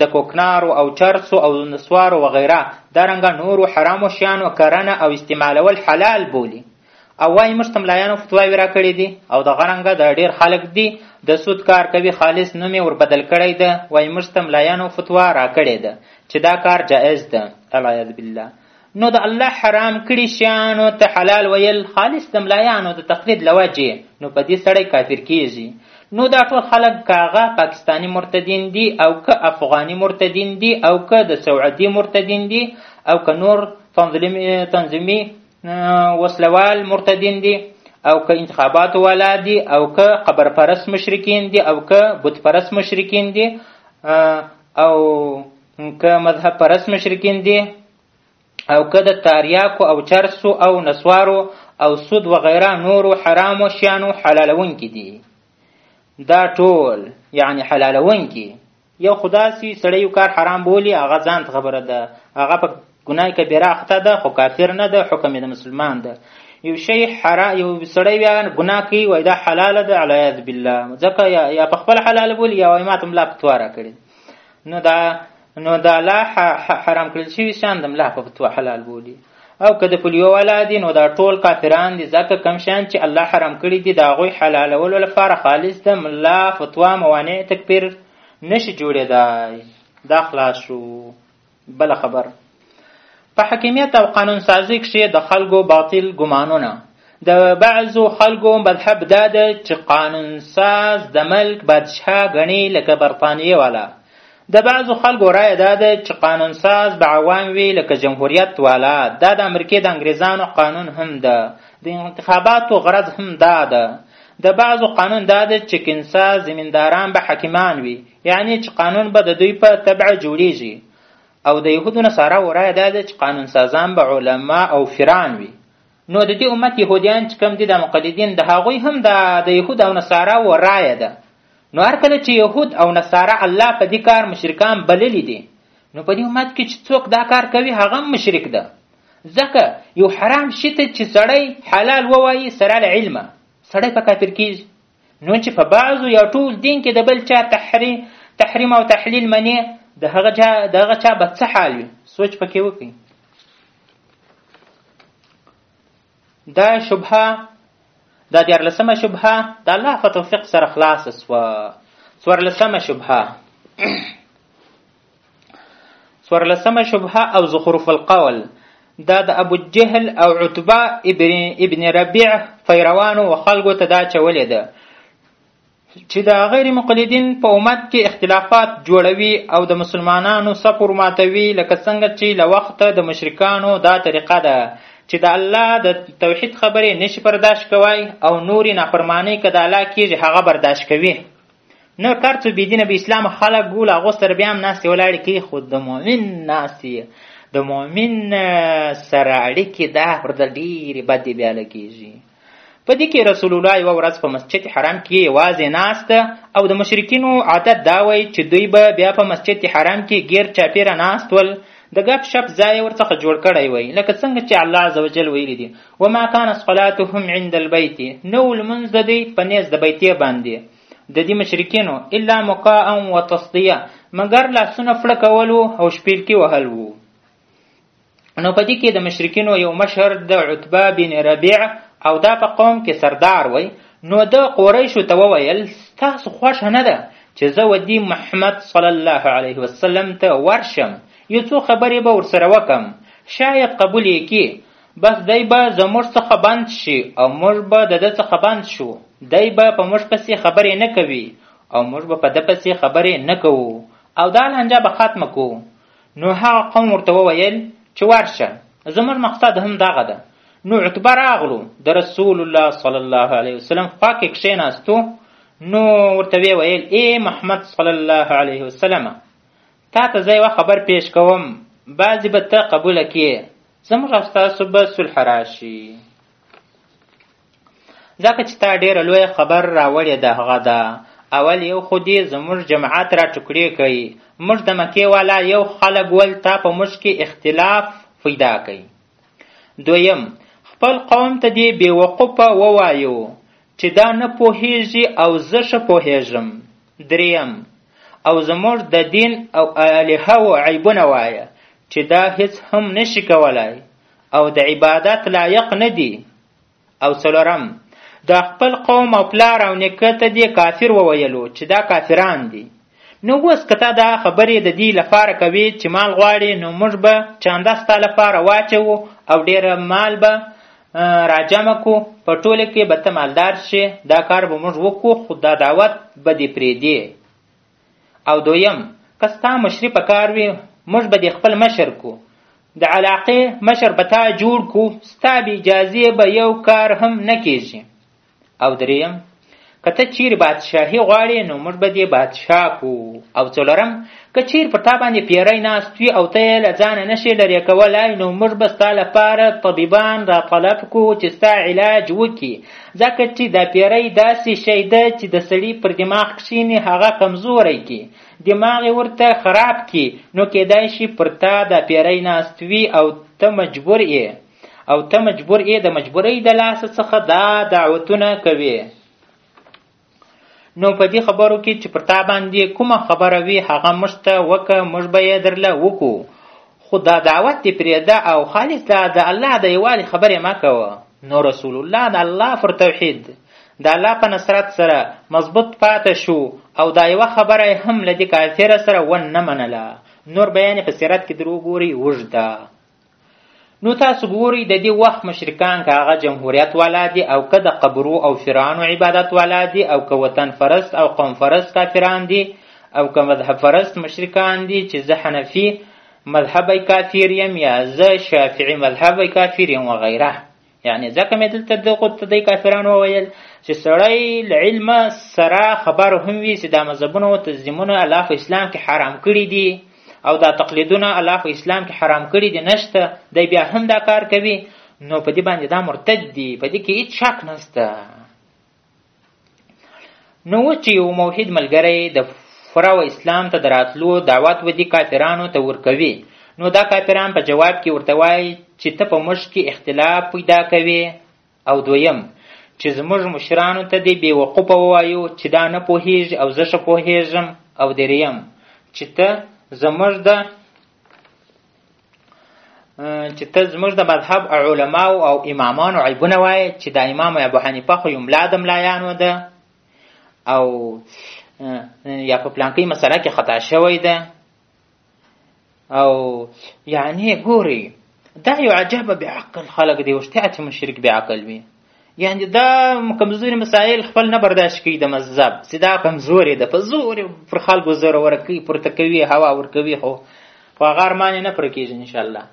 د کوکنارو او چرسو او نسوارو وغیره دارنګه نورو حرامو شیانو کرنه او استعمالول حلال بولي او وایي موږ ته ملایانو فتواوې راکړې دي او دغه رنګه د ډېر خلک دي د سود کار کوي خالص نوم یې وربدل کړی ده وایي موږ ته ملایانو فتوا راکړې ده چې دا کار جایز ده العیاذ بالله نو د الله حرام کړي شیانو ته حلال ویل خالص د ملایانو د تقلید له وجې نو په دې سړی کافر کیږي نو دا ټول خلک که هغه پاکستاني مرتدین دي او که افغاني مرتدین دي او که د سعودي مرتدین دي او که نور تنظیمي وسلوال مرتدین دي او که انتخابات والا دي او که قبر پرست مشرکین دي او که بت پرست مشرکین دي او که مذهب پرست مشرکین دي او که د تاریاکو او چرسو او نسوارو او سود وغیره نورو حرامو شیانو حلالونکي دي دا ټول یعنی حلالونکي یو خداسي سړی یو کار حرام بولي هغه ځان ته خبره ده هغه په ګناه کبیره اخته ده خو کافر نه ده حکم یې د مسلمان ده یو شی حرام یو سړی بیا ګناه کوي وایي دا حلاله ده علیاذ بالله ځکه یا په خپل حلال بولي یا وایي ما ته ملا فتوا راکړې نو دا نو دا لا حرام کړل شوي شان د ملا په فتوا حلال بولي او که د پولیو والا دي نو دا ټول کافران دي ځکه کم شیان چې الله حرام کړي دي د هغوی حلالولو لپاره خالص د ملا فتوا موانع تکفیر نشي جوړېدای دا خلاص شو بله خبر په حکمیت او قانون سازی کښې د خلکو باطل ګمانونه د بعضو خلکو مذهب دا ده چې قانون ساز د ملک بادشاه غني لکه برطانیه والا د بعضو خلکو رائے دا ده چې قانون ساز به عوام وي لکه جمهوریت والا دا د امریکې د انګریزانو قانون هم ده د انتخاباتو غرض هم دا ده د بعضو قانون دا ده چې کنسا زمینداران به حاکمان وي یعنی چې قانون به د دوی په تبع جوړیږي او د یهودو نصارا ورایه دا ده چې قانون سازان به علما او فران وي نو د دې امت يهوديان چې کوم دي د مقلدین د هغوی هم د د يهود او نصارا و رایه ده نو هر کله چې يهود او نصارا الله په دې کار مشرکان بللی دي نو په دې امت کې چې څوک دا کار کوي هغه مشرک ده ځکه یو حرام شي ته چې سړی حلال ووایي سره له علمه سړی په کافر کیږي نو چې په بعضو یا ټول دین کې د بل چا تحریم تحریم او تحلیل منې د هغه چا د هغه چا به څه حال وي سوچ پکې وکړي دا شبهه دا دیارلسمه شبهه د الله په توفیق سره خلاصه سوه څوارلسمه شبهه سورلسمه شبهه او زخرف القول دا د ابو جهل او عتبه ابن ابن ربيع فيروانو وخلقو ته دا چولې ده چې دا غیر مقلدین په امت کې اختلافات جوړوي او د مسلمانانو صبر ماتوي لکه څنګه چې له وخته د مشرکانو دا طریقه ده چې د الله د توحید خبرې نشي برداشت کوي او نورې نافرمانۍ که د الله کېږي هغه برداشت کوي نو کار څو بيدینه به اسلام خلک ګول هغو سره بیا هم ناستې ولاړې کوي خو د مؤمن ناستې د مؤمن سره اړیکې دا پر د ډېرې بدې بیا لګېږي په دې کې رسول الله یوه ورځ په مسجد حرام کې یوازې ناسته او د مشرکینو عادت دا وایي چې دوی به بیا په مسجد حرام کې ګیر چاپیره ناست ول د ګپ شپ ځای ورڅخه جوړ کړی وای لکه څنګه چې الله عزوجل ویلي دي وما كان صلاتهم عند البيت نو لمنځ د دوی په نيز د بيتې باندې د دې مشرکینو الا مقاء و تصدیه مګر لاسونه فړه کول او شپیلکی وهل وو نو په دې کې د مشرکینو یو مشر د عتبه بن ربیع او دا په قوم کې سردار وای نو د قریشو ته وویل تاسو خوښه نه ده چې زه ودی محمد صلی الله علیه وسلم ته ورشم یو څو خبرې به ورسره وکم شاید قبول یې کی بس دی به زموږ څخه بند شي او موږ به د ده څخه بند شو، دی به په موږ پسې خبرې نه کوي او موږ به په ده پسې خبرې نه کوو او دا لانجه به ختمه کړو. نو هغه قوم ورته وویل چې ورشه، زموږ مقصد هم دغه ده. نو عتبه راغلو، د رسول الله صلی الله علیه وسلم خوا کې کښېناستو، نو ورته ویې ویل، ای محمد صلی الله علیه وسلمه! تا ته زه یوه خبر پېښ کوم، بعضې به ته قبوله کړې زموږ او ستاسو به صلح راشي ځکه چې تا ډېره لویه خبر راوړې ده هغه ده اول یو خو دې زموږ جماعت را ټوکړې کړئ موږ د مکې والا یو خلک ول تا په موږ کې اختلاف پیدا کړئ دویم خپل قوم ته دې بې وقوفه ووایو چې دا نه پوهیږي او زه ښه پوهیږم دریم او زموږ د دین او الهو عیبونه وایه چې دا هیڅ هم نشي کولای او د عبادت لایق نه دي او څلورم د خپل قوم او پلار او نیکه ته دې کافر وویلو چې دا کافران دي نو اوس که ته دا خبرې د دې لپاره کوې چې مال غواړې نو موږ به چانده ستا لپاره واچوو او ډېر مال به راجمع کو په ټوله کې به ته مالدار شې دا کار به موږ وکړو خو دا دعوت به دې پرېږدې او دویم که ستا مشري په کار وي موږ به دې خپل مشر کو د علاقې مشر به تا جوړ کو ستا بې اجازې به یو کار هم نه کېږي او دریم که ته چیرې بادشاهي غواړې نو موږ به دې بادشاه کو او څلورم که چیرې پر تا باندې پیری ناست وي او ته یې له ځانه نشې لرې کولای نو موږ به ستا لپاره طبیبان را طلب کو چې ستا علاج وکړي ځکه چې دا پیری داسې شی ده چې د سړي پر دماغ کښیني هغه کمزوری کی دماغ یې ورته خراب کی نو کیدای شي پر تا دا پیری ناست وي او ته مجبور یې او ته مجبور یې د مجبورۍ د لاسه څخه دا دعوتونه کوې نو په دې خبرو کې چې پر تا باندې کومه خبره وي هغه موږ ته وکه موږ به یې درله وکړو خو دا دعوت دې پرېږده او خالص دا د الله د یووالي خبرې مه کوه نو رسول الله د الله پر توحید د الله په نصرت سره مضبوط پاتې شو او دا یوه خبره هم له دې کافره سره ونه منله نور بیان په سیرت کې درو ګوري اوږده نو تاسو ګورئ د دې وخت مشرکان که هغه جمهوریت والا دي او که د قبرو او فرعانو عبادت والا دي او که وطن فرست او قوم فرست کافران دي او که مذهب فرست مشرکان دي چې زه حنفي مذهبی کافر یم یا زه شافعي مذهبی کافر یم وغیره یعنی ځکه مې دلته دغو ته دی کافران وویل چې سړی له علمه سره خبر هم وي چې دا مذهبونه او تنظیمونه الله په اسلام کې حرام کړي دي او دا تقلیدونه الله په اسلام کې حرام کړي دي نشته دی بیا هم دا کار کوي نو په دې باندې دا مرتد دي په دې کې هیڅ شک نشته نو اوس چې یو موحد ملګری د فرا و اسلام ته د راتلو دعوت ودي کافرانو ته ورکوي نو دا کافران په جواب کې ورته وایي چې ته په موږ کې اختلاف پیدا کوې او دویم چې زموږ مشرانو ته دې بې وقوفه ووایو چې دا نه پوهیږي او زه ښه پوهیږم او دریم چې ته زموږ د چې ته زموږ د مذهب علماو او امامانو عیبونه وایې چې دا امام ابو حنیفه خو یو ملا د ملایانو ده او یا په پلانکۍ مسله کې خطا شوی ده او یعنې ګوري دا یو عجبه بې عقل خلک دی وشتیا چې مشرک بې عقل وي یعنی دا کمزوري مسائل خپل نه برداشت کوي د مذهب چې دا کمزوري ده په زور پر خلکو زور ورکوي پورته کوي هوا ورکوي خو خو هغه ارمان نه پر کېږي انشاءالله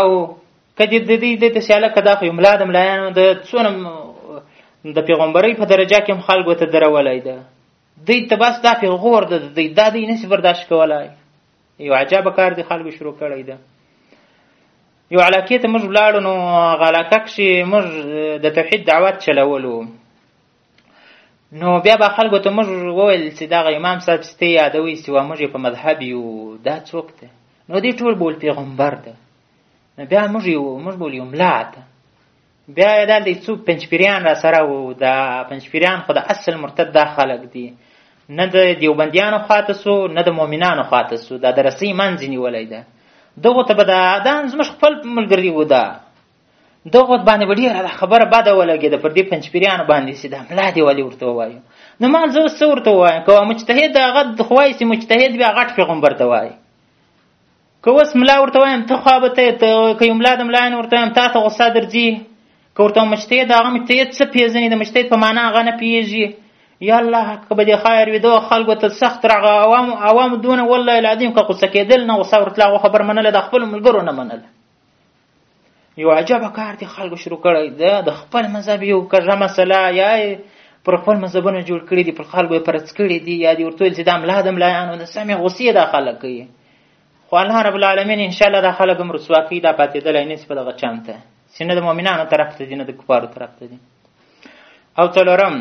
او که د دې د تسیاله که دا خو ملا د ملایانو د څونه د پیغمبرۍ په درجه کې هم خلکو ته درولی ده دوی ته بس دا پیغور ده دوی دا دوی نشي برداشت کولی یو عجبه کار د خلکو شروع کړی ده یو علاقې ته موږ ولاړو نو هغه علاقه کښې موږ د توحید دعوت چلولو نو بیا به خلکو ته موږ وویل چې دغه امام صاحب چې ته یادوئ چې وا موږ په مذهب یو دا څوک دی نو دې ټول بول پیغمبر ده نو بیا موږ یو موږ بول یو ملا ده بیا یې دلته څو پنجپیریان را سره وو دا پنجپیریان خو د اصل مرتد دا خلک دي نه د دیوبندیانو خواته سو نه د مؤمنانو خواته سو دا د رسۍ منځ نیولی ده دغو ته به دا دا زموږ خپل ملګري وو دا دغو باندې به ډېره خبره بده ولګېده پر دې پنجپیریانو باندې چې دا ملا دې ولې ورته ووایو نو ما زه اوس څه ورته ووایم که مجتهد هغه خو وایي چې مجتهد بیا غټ پیغمبر ته وایي که اوس ملا ورته وایم ته خوابه ته ته که یو ملا د ملایانو ورته وایم تا ته غوسه درځي که ورته وایم مجتهد هغه مجتهد څه پېژني د مجتهد په معنا هغه نه پوهېږي یا الله که به دې خیر وي دغه خلکو ته سخت راغه عوام عوام دونه والله العظیم که غوسه کېدل نه غوسه ورتله هغه خبر منله د خپلو ملګرو نه منله یو عجب کار دی خلکو شروع کړی دا د خپل مذهب یو کږه مسله یا پر خپل مذهبونه جوړ کړي دي پر خلکو یې پرڅ کړي دي یا دې ورته ویل چې دا ملا د ملایانو د سمې غوسې دا خلک کوي خو الله رب العالمین انشاءالله دا خلک هم رسوا کوي دا پاتېدلی نه سي په دغه چم ته چې نه د مؤمنانو طرف ته دي نه د کفارو طرف ته دي او څلورم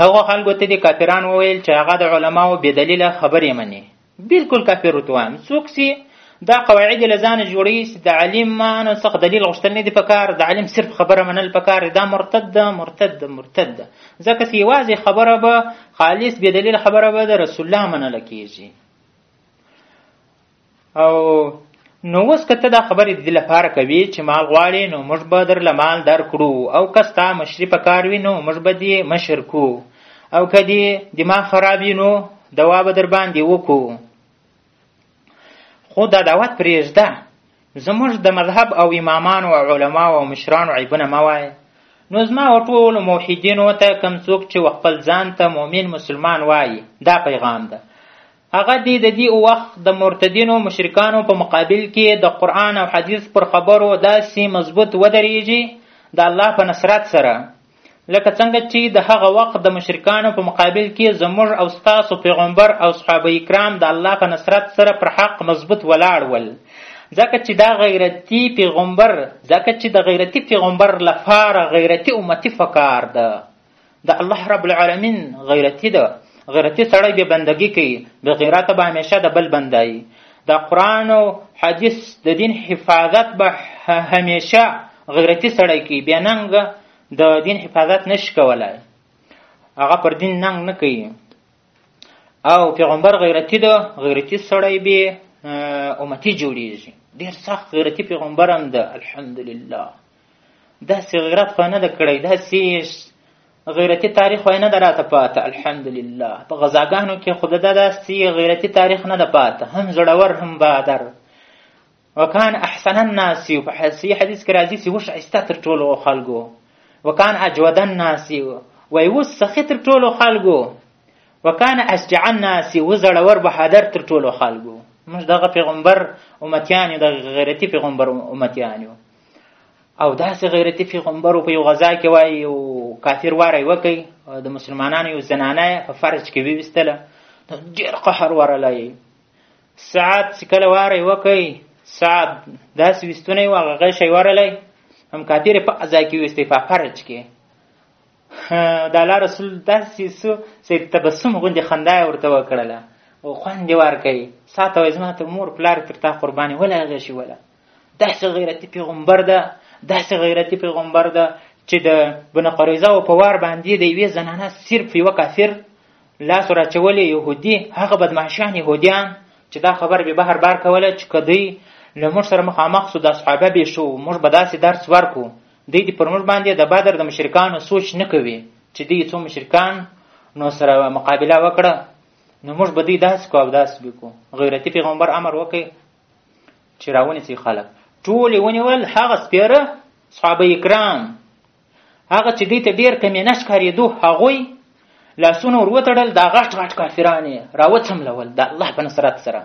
هغو خلکو ته دې کافران وویل چې هغه د علماو بېدلیله خبرې مني بلکل کافر ورته وایم څوک چې دا قواعد له ځانه جوړوي چې د عالمانو څخه دلیل غوښتل نه دي پکار د عالم صرف خبره منل پکار دا مرتد ده مرتد ده مرتد ده ځکه چې یوازې خبره به خالص بې دلیل خبره به د رسول الله منله کیږي او نو اوس که ته دا خبرې د دې لپاره کوې چې مال غواړې نو موږ به درله مال درکړو او که ستا مشري په کار وي نو موږ به دې مشر کو او که دې دماغ خراب وي نو دوا به در باندې وکړو خو دا دعوت پرېږده زموږ د مذهب او امامانو او علماو او مشرانو عیبونه مه وایه نو زما او ټولو موحدینو ته کم څوک چې خپل ځان ته مؤمن مسلمان وایي دا پیغام ده هغه دې د دې وخت د مرتدینو مشرکانو په مقابل کې د قرآن او حدیث پر خبرو داسې مضبوط ودرېږي د الله په نصرت سره لکه څنګه چې د هغه وخت د مشرکانو په مقابل کې زموږ او ستاسو پیغمبر او صحابه کرام د الله په نصرت سره پر حق مضبوط ولاړ ول ځکه چې دا غیرتی پیغمبر ځکه چې د غیرتی پیغمبر لپاره غیرتی امتی فکار ده د الله رب العالمین غیرتی ده غیرتی سړی به بندگی کوي به غیرت به همیشه د بل بندای د قران او حدیث د دین حفاظت به همیشه غیرتی سړی کوي به ننګ د دین حفاظت نش کولای هغه پر دین ننګ نه کوي او پیغمبر غیرتی ده غیرتی سړی به امتی جوړیږي ډیر سخت غیرتی پیغمبر هم ده الحمدلله داسې غیرت خو نه ده کړی داسې غیرتي تاریخ وای نه ده راته پاته الحمدلله په غذاګانو کې خو ده داسې غیرتي تاریخ نه ده پاته هم زړور هم بادر وکان احسن الناس په صحیح حدیث کې راځي چې اوس ښایسته تر ټولو خلکو وکان اجود الناس وای اوس سخي تر ټولو خلکو وکان اشجع الناس و زړور بهادر تر ټولو خلکو موږ دغه پیغمبر امتیان یو دغه غیرتي پیغمبر امتیان یو او داسې غیرتي پیغمبرو په یو غذا کې وای یو کافر واری وکړي د مسلمانانو یو زنانه په فرج کې ویوستله ډېر قهر ورلی سعد چې کله واری وکړي سعد داسې ویستونه یې هغه غشی ورلی هم کافر په ازا کې ویستی په فرج کې د الله رسول داسې څه چې تبسم غوندې خندا یې ورته وکړله او خوند یې ورکوي ساته وایي زما ته مور پلار تر تا قربانې وله هغه شي وله داسې غیرتي پیغمبر ده داسې غیرتي پیغمبر ده چې د بنو قریظه او په وار باندې د یوې زنانه صرف یوه کافر لاس راچولی یهودي هغه بدمعشان یهودیان چې دا خبر به بهر بار کوله چې که دوی له موږ سره مخامخ سو دا صحابه به شو موږ به داسې درس ورکو دوی دې پر موږ باندې د بدر د مشرکانو سوچ نه کوي چې دوی څو مشرکان نو سره مقابله وکړه نو موږ به دوی داسې کو او داسې به کو غیرتي پیغمبر امر وکړي چې راونیسي خلک ټول یې ونیول هغه سپېره صحابه کرام هغه چې دوی ته ډېر کمینه ښکارېدو هغوی لاسونه ور وتړل دا غټ غټ کافران یې راوڅملول د الله په نصرت سره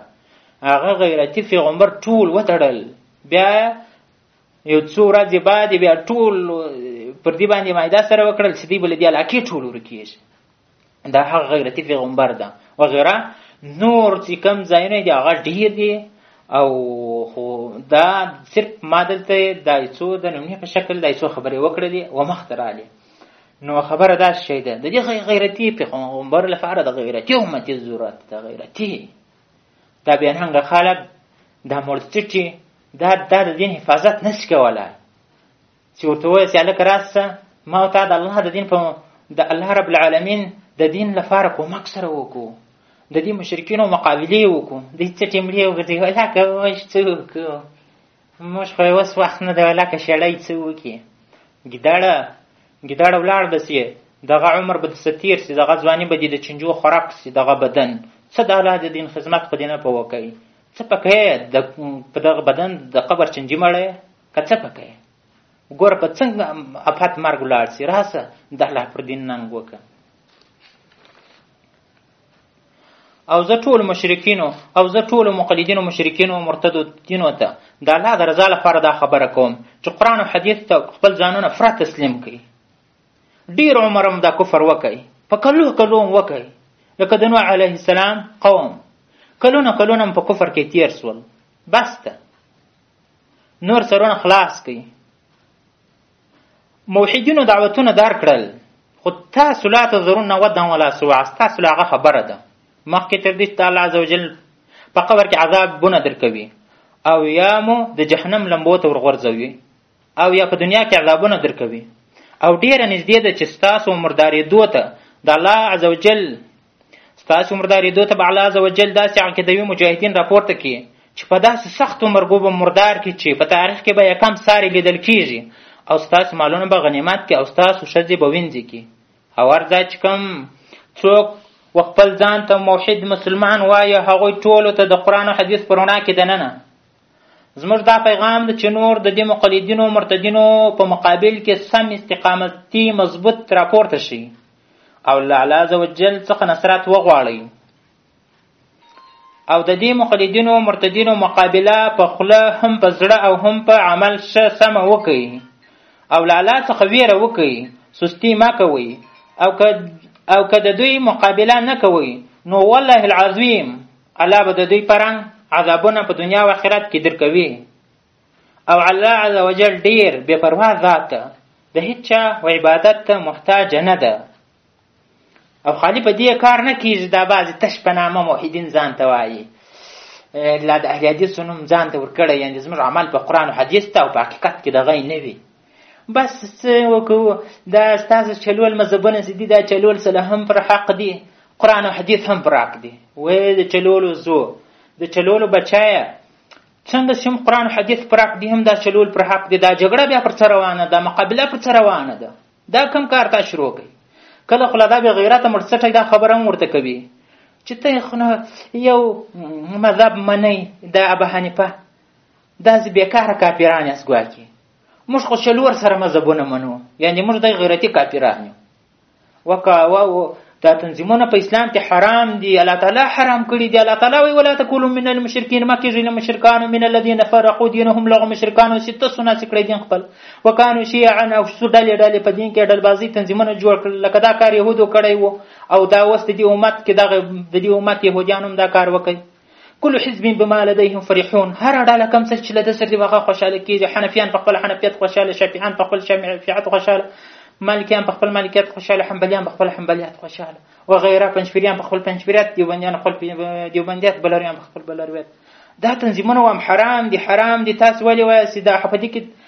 هغه غیرتي پیغمبر ټول وتړل بیا یو څو ورځې بعد بیا ټول پر دې باندې معاهده سره وکړل چې دوی به له دې علاقې ټول ورکېږي دا هغه غیرتی پیغمبر ده وغیره نور چې کم ځایونه دي هغه ډیر دي او خو دا صرف ما دلته دا څو د نمونې په شکل دا څو خبرې وکړلې و مخ ته رالې نو خبره دا شی ده د دې غیرتی پیغمبر لپاره د غیرتی امتی ضرورت د غیرتی دا بیا هنګ خلک دا مرتټي دا د دین حفاظت نشي کولای چې ورته وویل چې هلکه راسه ما او تا د الله د دین په د الله رب العالمین د دین لپاره کومک سره وکړو د دې مشرکینو مقابلې وکړو د هېڅ ټیملې وګرځي هلکه موږ څه وکړو موږ خو یې اوس وخت نه دی هلکه شړی څه وکړي ګیداړه ګیداړه ولاړ بس یې دغه عمر به دسه تیر سي دغه ځواني به دې د چنجو خوراک سي دغه بدن څه د الله د دین خدمت خو دې نه په وکړي څه پکې د په دغه بدن د قبر چنجي مړی که څه پکې ګوره په څنګه افات مرګ ولاړ سي راسه د الله پر دین ننګ وکړه او زه ټول مشرکینو او زه ټول مقلدینو مشرکینو مرتدو دینو ته د الله د رضا لپاره دا خبره کوم چې قرآن او حدیث ته خپل ځانونه فرا تسلیم کړي ډیر عمر هم دا کفر وکړي په کلو کلو هم وکړي لکه د نوح علیه السلام قوم کلونه کلونه هم په کفر کې تیر سول بس ته نور سرونه خلاص کړئ موحدینو دعوتونه دار کړل خو تاسو لا تذرون ودا ولا سوا تاسو لا هغه خبره ده مخکې تر دې چې الله عزوجل په قبر کې عذابونه درکوي او یا مو د جهنم لمبو ته ورغورځوي او یا په دنیا کې عذابونه درکوي او ډیره نږدې ده چې ستاسو مردارېدو ته د الله عزوجل ستاسو مردارېدو ته به الله عز وجل داسې عقیدوي مجاهدین راپورته کړي چې په داسې سختو مرګو به مردار کړي چې په تاریخ کې به یې کم ساری لیدل کیږي او ستاسو مالونه به غنیمت کړي او ستاسو ښځې به وینځې کړي او هر ځای چې کوم څوک و خپل ځان ته موحد مسلمان وایه هغوی ټولو ته د قرآن او حدیث په رڼا کې دننه زموږ دا پیغام ده چې نور د دې مقلدینو مرتدینو په مقابل کې سم استقامتي مضبوط راپورته شي او له الله عز وجل څخه نصرت وغواړئ او د دې مقلدینو مرتدینو مقابله په خوله هم په زړه او هم په عمل ښه سمه وکړئ او له الله څخه ویره وکړئ سستي مه کوئ او که او که د دوی مقابله نه کوئ نو والله العظیم الله به د دوی پرنګ عذابونه په دنیا او آخرت کې درکوي او الله عز وجل ډیر بے پروا ذات ده د هیڅ چا و عبادت ته محتاج نه ده او خالی په دې کار نه کیږي دا بعضې تش په نامه موحدین ځان ته وایي لا د اهل حدیثو نوم ځان ته ورکړی یعنې زموږ عمل په قرآن و حدیث ته او په حقیقت کې د غی نه وي بس څه وکړو دا ستاسو چلول مذهبونه چې دي دا چلول سره هم پر حق دي قرآن و حدیث هم پر حق دي وې د چلولو زو د چلولو بچایه څنګه چې هم قرآن حدیث پر حق دي هم دا چلول پر حق دي دا جګړه بیا پر څه روانه ده مقابله پر څه روانه ده دا کم کار تا شروع کوي کله خو لا دا بېغیرته مړڅټی دا خبره هم ورته کوي چې ته خونه یو مذهب منی د ابا حنیفه داسې بېکاره کافران یاست ګواکې موږ خو څلور سره مذهبونه منو یعنې موږ د غیرتي کافران یو وکاوه دا تنظیمونه په اسلام کې حرام دي الله تعالی حرام کړی دي الله تعالی وی ولا تکونوا من المشرکین ما کیږي له مشرکانو من الذين فرقوا دينهم لغو مشرکانو چې تاسو نه سکړی دین خپل وکانو شیعا او څو ډلې ډلې په دین کې ډلبازي تنظیمونه جوړ کړل لکه دا کار يهودو کړی وو او دا وست دي امت کې دغه د دې امت يهوديانو دا کار وکړي کل حزب بما لديهم فرحون هر ډله کم څه چې له ده سره هغه خوشاله کېږي حنفیان په خپل حنفیت خوشاله شافعیان په خپل شافعیت خوشاله مالکیان په خپل مالکیت خوشاله حنبلیان په خپل حنبلیت خوشاله و غیره پنځپیریان په خپل پنځپیریت دیوبندیان خپل دیوبندیت بلریان په خپل بلریت دا تنظیمونه وام حرام دي حرام دي تاسو ولې وایاست دا په دې کې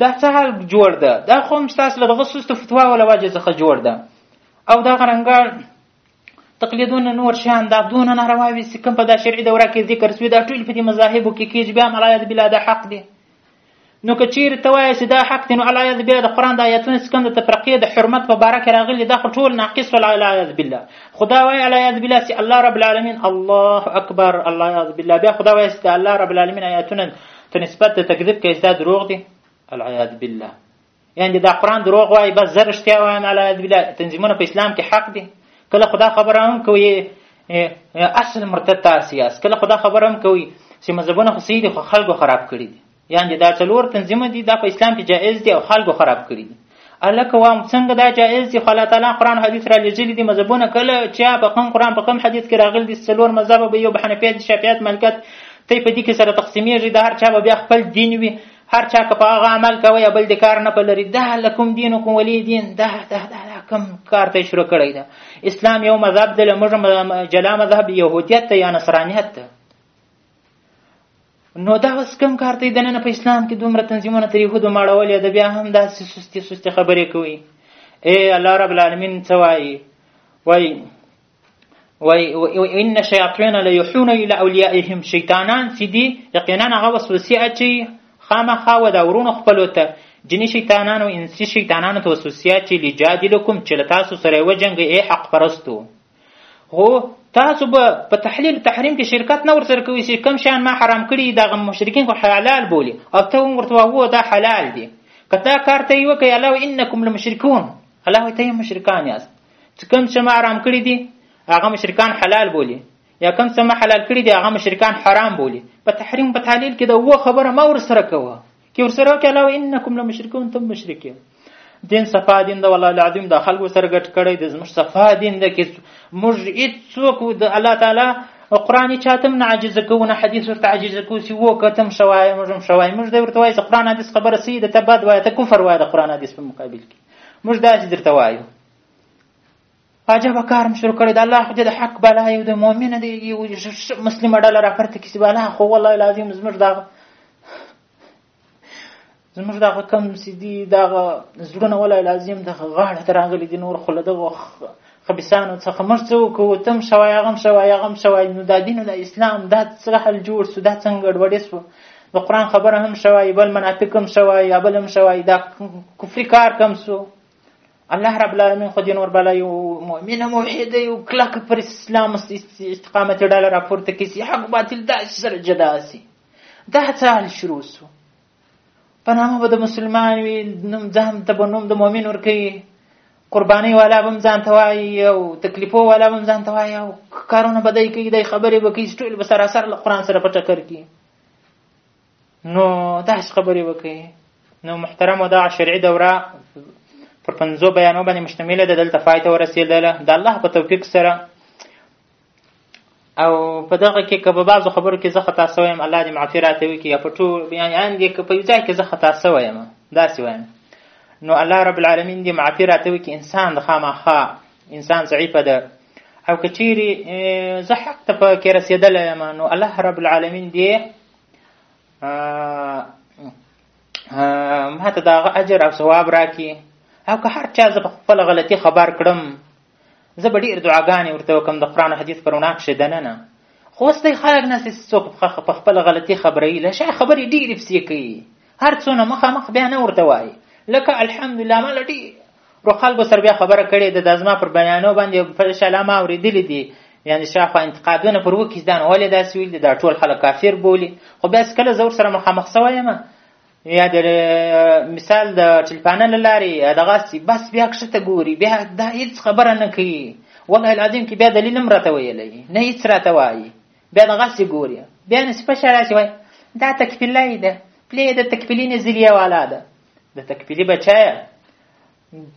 دا څه حال جوړ ده دا خو هم ستاسو له دغه سستو فتواو له وجې څخه جوړ ده او دغه رنګه تقلیدونه نور شیان دا دونه نارواوي چې کوم په دا شرعي دوره کې ذکر سوي دا ټول په دې مذاهبو کې کېږي بیا هم الایت بلا دا حق دی نو که چیرې ته وایې چې دا حق دی نو الایت بلا د قرآن د آیتونه چې کوم د تفرقې د حرمت په باره کې راغلي دا خو ټول ناقص ولا الایت بلا خدا وایي الایت بلا چې الله رب العالمین الله اکبر الایت بلا بیا خدا وایي چې الله رب العالمین آیتونه په نسبت د تکذیب کوي دا دروغ دي العیاذ بالله یعنی دا قرآن دروغ وایي بس زه رښتیا وایم العیاذ بالله تنظیمونه په اسلام کې حق دي کله خدا خبره هم کوي اصل مرتد ته سیاس کله خدا خبره هم کوي چې مذهبونه خو صحیح دي خو خلکو خراب کړي دي یعنې دا څلور تنظیمه دي دا په اسلام کې جایز دي او خلکو خراب کړي دي الک وام څنګه دا جائز دی خو الله تعالی قران حدیث را لېږلي دي مذهبونه کله چې په کوم قران په کوم حدیث کې راغلي دي څلور مذهب به یو حنفیت شافعیت مالکیت ته په دې کې سره تقسیمېږي د هر چا به بیا خپل دین وي هر چا که په هغه عمل کوي یا بل د کار نه پلري دا لکم دین کوم ولی دین دا دا دا, دا کم کار ته شروع کړی دا اسلام یو مذهب دی له موږ جلا مذهب یهودیت ته یا نصرانیت ته نو دا اوس کوم کار دی دنه په اسلام کې دومره تنظیمونه تر یهودو ماړولې د بیا هم داسې سستې سستې خبرې کوي ای الله رب العالمین څه وایي وایي وایي ان شیاطین لیحون الی اولیائهم شیطانان چې دي یقینا هغه وسوسې اچوي خامخا و دا ورونو خپلو ته جني شیطانان او انسي شیطانانو ته وسوسې اچوي لیجادلکم چې له تاسو سره یې وجنګوي ای حق پرستو هو تاسو به په تحلیل تحریم کې شرکت نه ورسره کوي چې کم شان ما حرام کړي دا غم مشرکین خو حلال بولي او ته هم ورته وو دا حلال دي کدا کار ته یو کوي الله انکم لمشرکون الله ته مشرکان یاست چې کم چې ما حرام کړي دي هغه مشرکان حلال بولي یا کم څه ما حلال کړي دي هغه مشرکان حرام بولي په تحریم په تحلیل کې دا و خبره ما ورسره کوه کې ورسره وکړي الله انکم لمشرکون تم مشرک یې دین صفا دین د والله العظیم د خلکو سره ګټ کړی د زموږ صفا دین د کې موږ هیڅوک د الله تعالی قرآن چاتم نه عاجز کوو نه حدیث ورته عاجز کوو چې و کتم شوای موږ هم شوای موږ دی ورته وایي چې قرآن حدیث خبره سي د تباد وایه ته کفر وایه د قرآن حدیث په مقابل کې موږ داسې درته وایو عجبه کارم شروع کړی د الله د حق بالا یو د مؤمن دی یو مسلم ډله را پرته کسی بالا خو والله العظیم زمر دا زمر دا کم سیدی دا زړونه والله العظیم د غاړه ترانګلی دی نور خلده وخ خبيسانو څخه موږ څه وکړو تم شوای هغه هم شوای هغه هم شوای نو دا دین د اسلام دا څه حل جوړ سو دا څنګه ګډوډې سو د قرآن خبره هم شوای بل منافق هم شوای یا بل هم شوای دا کفري کار کم سو الله رب العالمین خو دې نور بلا یو مؤمنه موحده یو کلک پر اسلام استقامت ډاله راپورته کړي چې حق باطل داسې سره جدا سي دا څه حال شروع سو په نامه به د مسلمان وي نوم ځان ته به نوم د مؤمن ورکوي قربانۍ والا به هم ځان ته وایي او تکلیفو والا به هم ځان ته وایي او کارونه به دی کوي دی خبرې به کوي چې ټول به سراسر له قرآن سره په ټکر کړي نو داسې خبرې وکړي نو محترم دا شرعي دوره پر پنځو بیانو باندې مشتمله ده دلته پای ته ورسېدله د الله په توفیق سره او په دغه کې که په بعضو خبرو کې زه خطا سوی یم الله دې معافي راته وکړي یا په ټول یعنې ان دې که په یو ځای کې زه خطا سوی یم داسې وایم نو الله رب العالمین دې معافي راته وکړي انسان د خامخا انسان ضعیفه ده او که چیرې زه حق ته پکې رسېدلی یم نو الله رب العالمین دې ما ته د هغه اجر او ثواب راکړي او که هر چا زه په خپله غلطي خبر کړم زه به ډېر دعاګانې ورته وکړم د قرآن حدیث پر وړاندې کښې دننه خو اوس دی خلک نه چې څوک په خپله غلطي خبروي له شا خبرې ډېرې پسې کوي هر څونه مخامخ بیا نه ورته وایي لکه الحمدلله ما له ډېرو خلکو سره بیا خبره کړې ده دا زما پر بیانو باندې په شلا ما اورېدلي دي یعنې شاخوا انتقادونه پر وکړي دا نو ولې داسې ویل دي دا ټول خلک کافر بولي خو بیا چې کله زه ورسره مخامخ سوی یم یا د مثال د ټلپانه له لارې دغسې بس بیا کښته ګوري بیا دا هېڅ خبره نه کوي والله العظیم کې بیا دلیل هم راته ویلی نه هېڅ راته وایي بیا دغسې ګوري بیا نو په شا داسې وایي دا تکفیلی ده پلې د تکفیلي نظریه والا ده د تکفیلي بچایه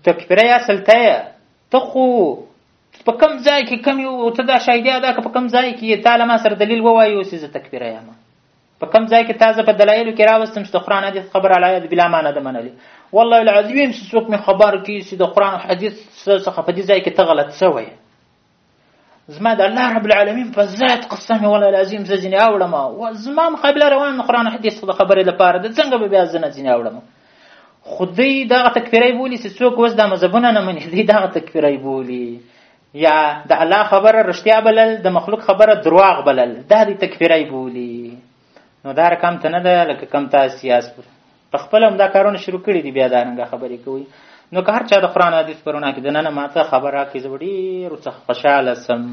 تکفیری اصل ته یه ته خو په کم ځای کې کم یو ته دا شایدې ادا که په کم ځای کې تا له ما سره دلیل ووایي اوس زه تکفیری یم په کم ځای کې تازه په دلایلو کې راوستم چې د قرآن حدیث خبر علی د بلا معنی ده منلې والله العظیم چې څوک مې خبر کړي چې د قرآن حدیث څخه په دې ځای کې ته غلط سوی زما د الله رب العالمین په ذات قسم ولا لازم زه ځینې اوړم او زما مقابله روان قرآن حدیث د خبرې لپاره د څنګه به بیا زنه ځینې اوړم خو دوی دغه تکفیرای بولي چې څوک اوس دا مذهبونه نه مني دوی دغه تکفیرای بولي یا د الله خبره رښتیا بلل د مخلوق خبره درواغ بلل دا د تکفیرای بولي نو دا رقم ته نه ده لکه کم تاسو یاست په خپل هم دا کارونه شروع کړي دي بیا دا رنګه خبرې کوي نو که هر چا د قرآن حدیث په رڼا کې د ننه ماته خبر راکړي زه به ډېر ورڅخه خوشحاله سم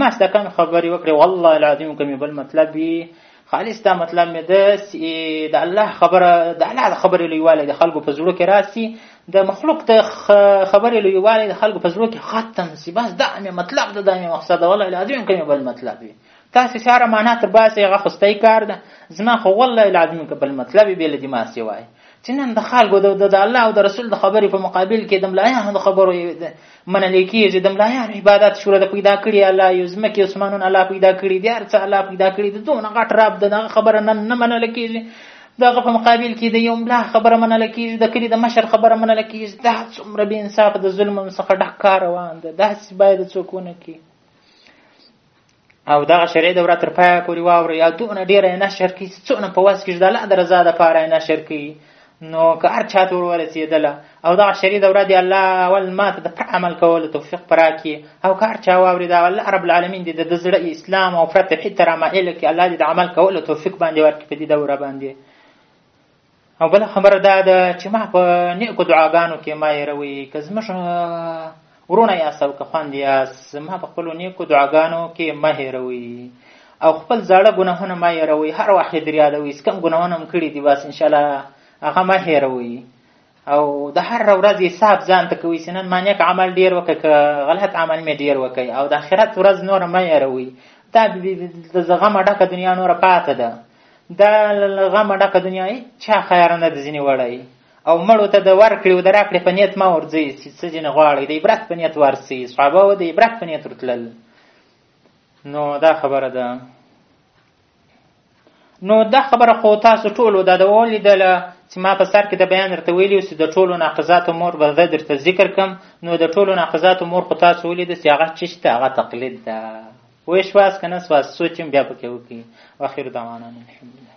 ما ستا کم خبرې وکړې والله العظیم که مې بل مطلب وي خالص دا مطلب مې د د الله خبره د الله د خبرې لویوالی د خلکو په زړه کې راسي د مخلوق د خبرې لویوالی د خلکو په زړه کې ختم سي بس دا مې مطلب ده دا مې مقصد ده والله العظیم که مې بل مطلب وي تاسې ساره معنا تر باسه هغه خو ستای کار ده زما خو والله العظیم که بل مطلب یې بې له دماغ سوای چې نن د خلکو د الله او د رسول د خبرې په مقابل کې د ملایانو د خبرو منل کېږي د ملایانو عبادت شروع د پیدا کړي الله یو ځمکې اسمانون الله پیدا کړي دي هر څه الله پیدا کړي د دونه غټ رب د دغه خبره نن نه منل کېږي دغه په مقابل کې د یو ملا خبره منل کېږي د کلي د مشر خبره منل کېږي دا څومره بې انصاف د ظلم څخه ډک کار روان ده داسې باید څوک ونه کړي او دغه شرعي دوره تر پایه پورې واورئ او دونه ډېره یې نشر کړئ چې څونه په وس کېږي د الله د رضا دپاره یې نشر کړئ نو که هر چا ته ورورسېدله او دغه شرعي دوره دې الله اول ما ته د پر عمل کولو توفیق په راکړي او که هر چا واورېده الله رب العالمین دې د ده زړه اسلام او پرته هېڅ ته رامایله کړي الله دې د عمل کولو توفیق باندې ورکړي په دې دوره باندې او بل خبره دا ده چې ما په نیکو دعاګانو کې ما یروي که زموږ ورونه یاست او که خوند یاست زما په خپلو نیکو دعاګانو کې مه هېروئ او خپل زاړه ګناهونه مه هېروئ هر وخت یې در یادوئ څه کوم ګناهونه هم کړي دي بس انشاءالله هغه مه هېروئ او د هر ورځ حساب ځان ته کوي چې نن ما نیک عمل ډیر وکړ که غلط عمل مې ډیر وکړ او د آخرت ورځ نوره مه یاروي دا د زغمه ډکه دنیا نوره پاته ده دا له غمه ډکه دنیا هیچا خیر نه د ځینې وړی او مړو ته د ورکړې او د راکړې په نیت مه ورځئ چې څه ځینې غواړئ د عبرت په نیت ورسئ صحابه و د عبرت په نیت ورتلل نو دا خبره ده نو دا خبره خو تاسو ټولو دا د ولیدله چې ما په سر کې د بیان درته ویلي چې د ټولو ناقضاتو مور به زه درته ذکر کم نو د ټولو ناقضاتو مور خو تاسو ولیده چې هغه چی شته هغه تقلید ده وې شواس که نه سواس سوچ هم بیا پکې وکړي واخر دعوانا الحمدلله